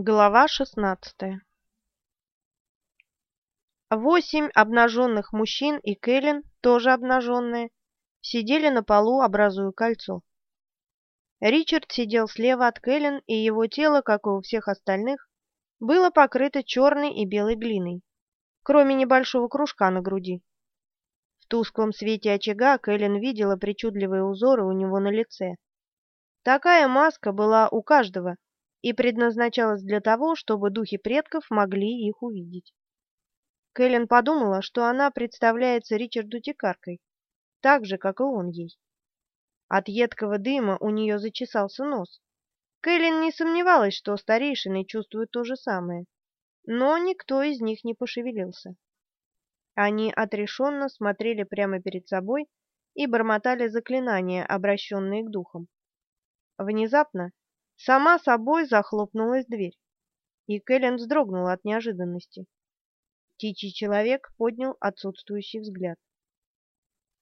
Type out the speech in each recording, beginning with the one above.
Глава шестнадцатая Восемь обнаженных мужчин и Кэлен, тоже обнаженные, сидели на полу, образуя кольцо. Ричард сидел слева от Кэлен, и его тело, как и у всех остальных, было покрыто черной и белой глиной, кроме небольшого кружка на груди. В тусклом свете очага Кэлен видела причудливые узоры у него на лице. Такая маска была у каждого и предназначалась для того, чтобы духи предков могли их увидеть. Кэлен подумала, что она представляется Ричарду дикаркой, так же, как и он ей. От едкого дыма у нее зачесался нос. Кэлен не сомневалась, что старейшины чувствуют то же самое, но никто из них не пошевелился. Они отрешенно смотрели прямо перед собой и бормотали заклинания, обращенные к духам. Внезапно сама собой захлопнулась дверь, и Кэлен вздрогнула от неожиданности. Птичий человек поднял отсутствующий взгляд.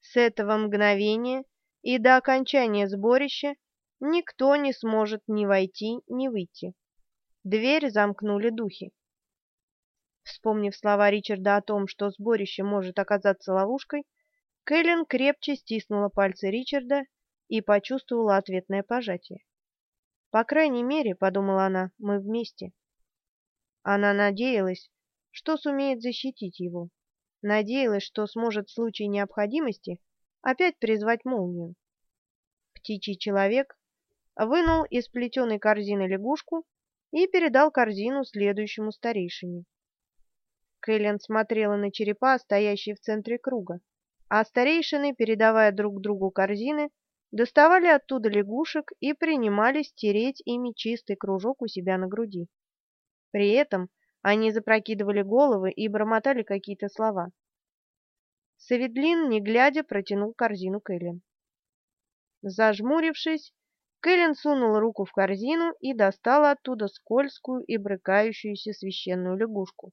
С этого мгновения и до окончания сборища никто не сможет ни войти, ни выйти. Дверь замкнули духи. Вспомнив слова Ричарда о том, что сборище может оказаться ловушкой, Кэлен крепче стиснула пальцы Ричарда и почувствовала ответное пожатие. «По крайней мере, — подумала она, — мы вместе». Она надеялась, что сумеет защитить его. Надеялась, что сможет в случае необходимости опять призвать молнию. Птичий человек вынул из плетеной корзины лягушку и передал корзину следующему старейшине. Кэлен смотрела на черепа, стоящие в центре круга, а старейшины, передавая друг другу корзины, доставали оттуда лягушек и принимались тереть ими чистый кружок у себя на груди. При этом они запрокидывали головы и бормотали какие-то слова. Саведлин, не глядя, протянул корзину Кэлен. Зажмурившись, Кэлен сунула руку в корзину и достала оттуда скользкую и брыкающуюся священную лягушку.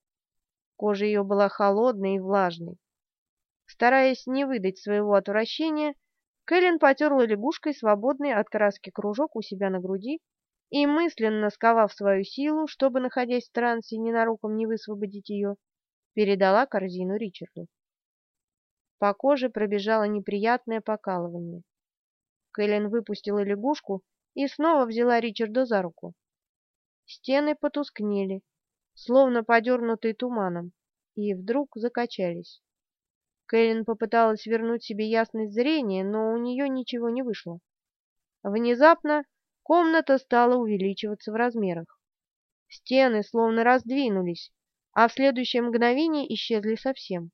Кожа ее была холодной и влажной. Стараясь не выдать своего отвращения, Кэлен потерла лягушкой свободный от краски кружок у себя на груди и, мысленно сковав свою силу, чтобы, находясь в трансе, ненароком не высвободить ее, передала корзину Ричарду. По коже пробежало неприятное покалывание. Кэлен выпустила лягушку и снова взяла Ричарда за руку. Стены потускнели, словно подернутые туманом, и вдруг закачались. Кэлен попыталась вернуть себе ясность зрения, но у нее ничего не вышло. Внезапно Комната стала увеличиваться в размерах. Стены словно раздвинулись, а в следующее мгновение исчезли совсем.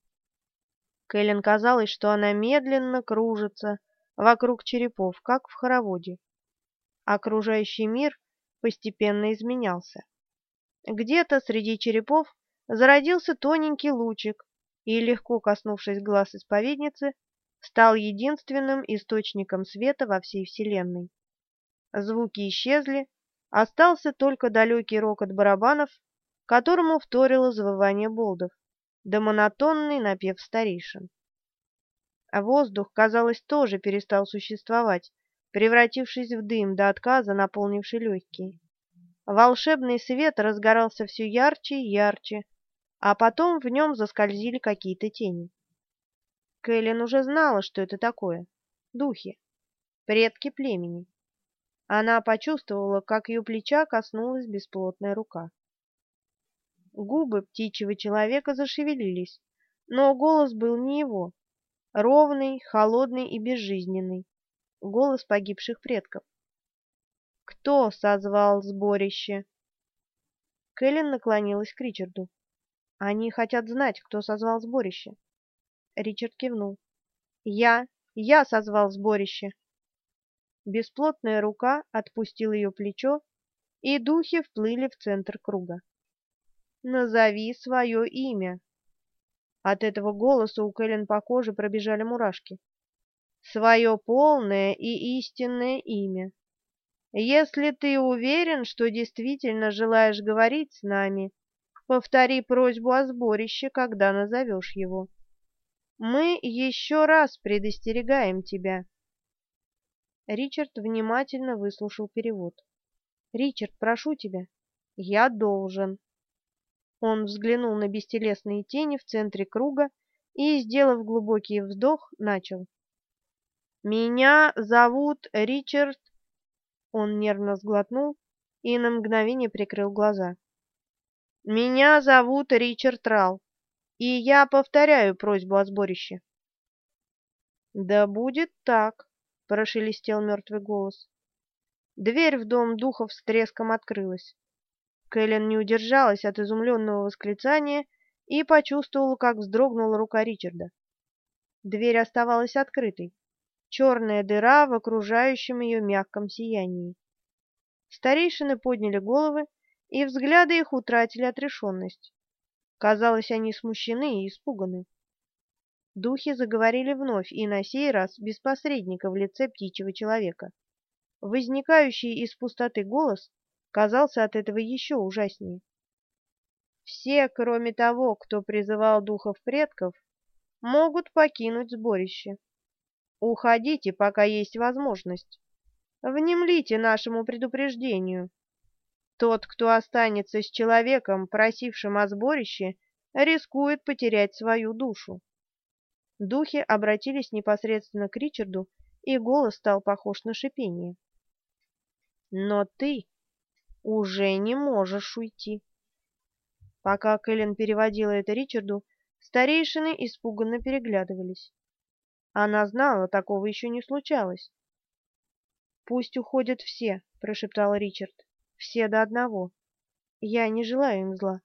Кэлен казалось, что она медленно кружится вокруг черепов, как в хороводе. Окружающий мир постепенно изменялся. Где-то среди черепов зародился тоненький лучик и, легко коснувшись глаз исповедницы, стал единственным источником света во всей Вселенной. Звуки исчезли, остался только далекий рокот барабанов, которому вторило завывание болдов, да монотонный напев старейшин. А воздух, казалось, тоже перестал существовать, превратившись в дым до отказа, наполнивший легкие. Волшебный свет разгорался все ярче и ярче, а потом в нем заскользили какие-то тени. Кэлен уже знала, что это такое. Духи, предки племени. Она почувствовала, как ее плеча коснулась бесплотная рука. Губы птичьего человека зашевелились, но голос был не его. Ровный, холодный и безжизненный. Голос погибших предков. «Кто созвал сборище?» Кэлен наклонилась к Ричарду. «Они хотят знать, кто созвал сборище». Ричард кивнул. «Я, я созвал сборище». Бесплотная рука отпустила ее плечо, и духи вплыли в центр круга. «Назови свое имя!» От этого голоса у Кэлен по коже пробежали мурашки. «Свое полное и истинное имя. Если ты уверен, что действительно желаешь говорить с нами, повтори просьбу о сборище, когда назовешь его. Мы еще раз предостерегаем тебя». Ричард внимательно выслушал перевод. «Ричард, прошу тебя, Я должен. Он взглянул на бестелесные тени в центре круга и, сделав глубокий вздох, начал. «Меня зовут Ричард...» Он нервно сглотнул и на мгновение прикрыл глаза. «Меня зовут Ричард Рал, и я повторяю просьбу о сборище». «Да будет так», — прошелестел мертвый голос. Дверь в дом духов с треском открылась. Кэлен не удержалась от изумленного восклицания и почувствовала, как вздрогнула рука Ричарда. Дверь оставалась открытой. Черная дыра в окружающем ее мягком сиянии. Старейшины подняли головы, и взгляды их утратили отрешенность. Казалось, они смущены и испуганы. Духи заговорили вновь, и на сей раз без посредника в лице птичьего человека. Возникающий из пустоты голос казался от этого еще ужаснее. Все, кроме того, кто призывал духов предков, могут покинуть сборище. Уходите, пока есть возможность. Внемлите нашему предупреждению. Тот, кто останется с человеком, просившим о сборище, рискует потерять свою душу. Духи обратились непосредственно к Ричарду, и голос стал похож на шипение. Но ты уже не можешь уйти. Пока Кэлен переводила это Ричарду, старейшины испуганно переглядывались. Она знала, такого еще не случалось. «Пусть уходят все», — прошептал Ричард. «Все до одного. Я не желаю им зла».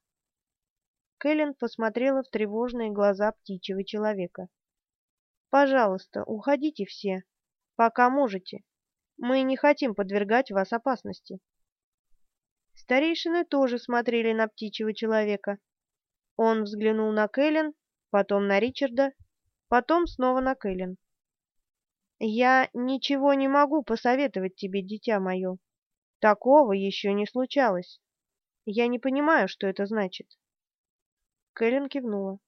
Кэлен посмотрела в тревожные глаза птичьего человека. «Пожалуйста, уходите все, пока можете. Мы не хотим подвергать вас опасности». Старейшины тоже смотрели на птичьего человека. Он взглянул на Кэлен, потом на Ричарда, потом снова на Кэлен. «Я ничего не могу посоветовать тебе, дитя мое. Такого еще не случалось. Я не понимаю, что это значит». Кэлен кивнула.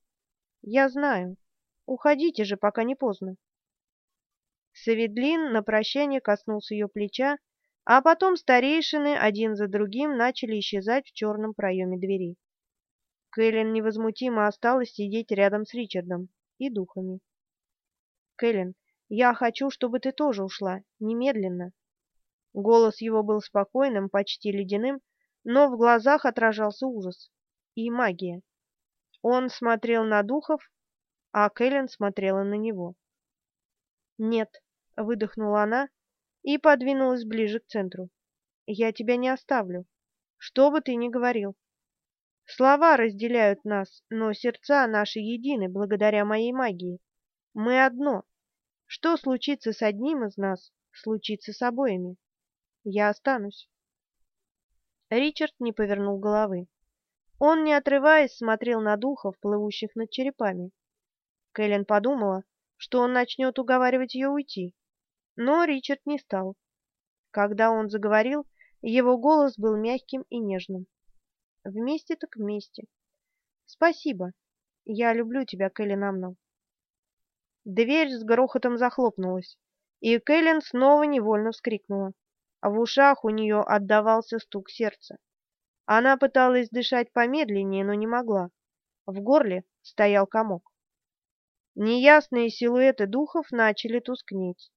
«Я знаю. Уходите же, пока не поздно». Саведлин на прощание коснулся ее плеча, а потом старейшины один за другим начали исчезать в черном проеме двери. Кэлен невозмутимо осталась сидеть рядом с Ричардом и духами. «Кэлен, я хочу, чтобы ты тоже ушла, немедленно». Голос его был спокойным, почти ледяным, но в глазах отражался ужас и магия. Он смотрел на духов, а Кэлен смотрела на него. «Нет», — выдохнула она и подвинулась ближе к центру. «Я тебя не оставлю, что бы ты ни говорил. Слова разделяют нас, но сердца наши едины благодаря моей магии. Мы одно. Что случится с одним из нас, случится с обоими. Я останусь». Ричард не повернул головы. Он, не отрываясь, смотрел на духов, плывущих над черепами. Кэлен подумала, что он начнет уговаривать ее уйти. Но Ричард не стал. Когда он заговорил, его голос был мягким и нежным. Вместе так вместе. Спасибо. Я люблю тебя, Кэлен Амнал. Дверь с грохотом захлопнулась, и Кэлен снова невольно вскрикнула. А в ушах у нее отдавался стук сердца. Она пыталась дышать помедленнее, но не могла. В горле стоял комок. Неясные силуэты духов начали тускнеть.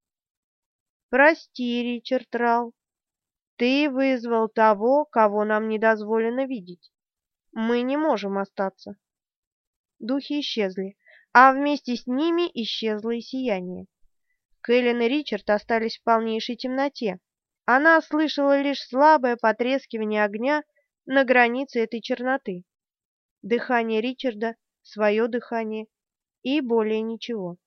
«Прости, Ричард Рал, ты вызвал того, кого нам не дозволено видеть. Мы не можем остаться». Духи исчезли, а вместе с ними исчезло и сияние. Кэлен и Ричард остались в полнейшей темноте. Она слышала лишь слабое потрескивание огня на границе этой черноты. Дыхание Ричарда, свое дыхание — и более ничего.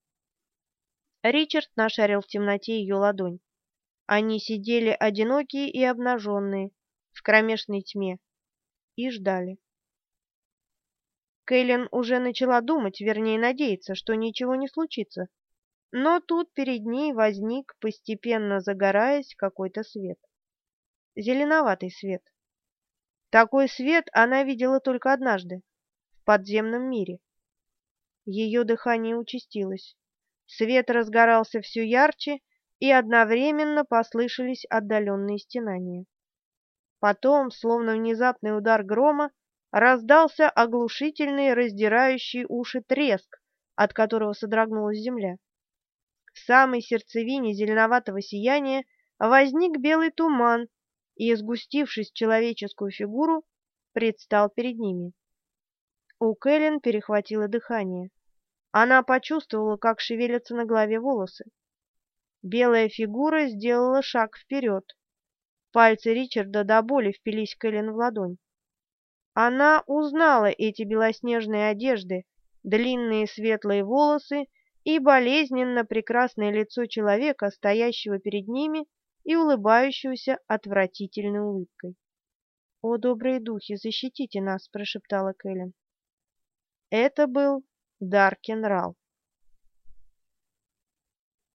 Ричард нашарил в темноте ее ладонь. Они сидели одинокие и обнаженные, в кромешной тьме, и ждали. Кэлен уже начала думать, вернее надеяться, что ничего не случится. Но тут перед ней возник, постепенно загораясь, какой-то свет. Зеленоватый свет. Такой свет она видела только однажды, в подземном мире. Ее дыхание участилось. Свет разгорался все ярче, и одновременно послышались отдаленные стенания. Потом, словно внезапный удар грома, раздался оглушительный, раздирающий уши треск, от которого содрогнулась земля. В самой сердцевине зеленоватого сияния возник белый туман и, сгустившись в человеческую фигуру, предстал перед ними. У Кэлен перехватило дыхание. Она почувствовала, как шевелятся на голове волосы. Белая фигура сделала шаг вперед. Пальцы Ричарда до боли впились Кэлен в ладонь. Она узнала эти белоснежные одежды, длинные светлые волосы и болезненно прекрасное лицо человека, стоящего перед ними и улыбающегося отвратительной улыбкой. «О, добрые духи, защитите нас!» — прошептала Кэлен. Это был Даркен Рал.